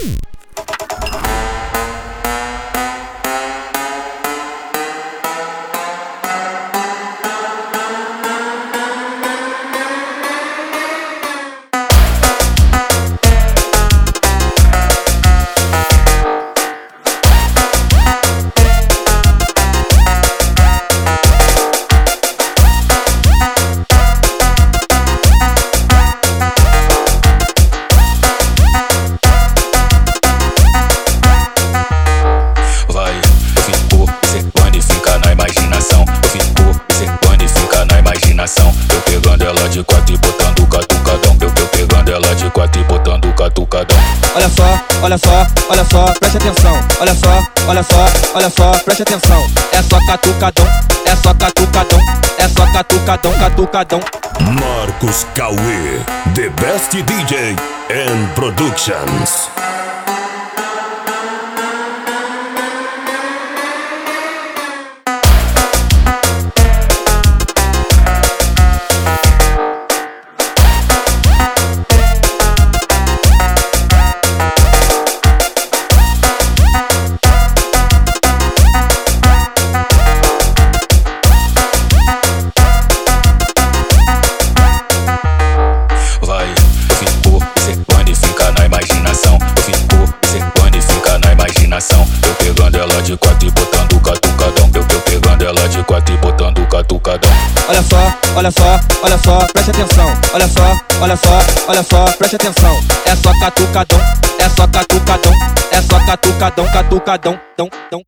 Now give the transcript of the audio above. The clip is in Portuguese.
Boom! Olha só, olha só, olha só, preste atenção. Olha só, olha só, olha só, preste atenção. É só catucadão, é só catucadão, é só catucadão, catucadão. Marcos Cauê, the best DJ and productions. De quatro e botando catucadão. Eu, eu pegando ela de quatro e botando catucadão. Olha só, olha só, olha só, preste atenção. Olha só, olha só, olha só, preste atenção. É só catucadão, é só catucadão, é só catucadão, catucadão, dão, dão.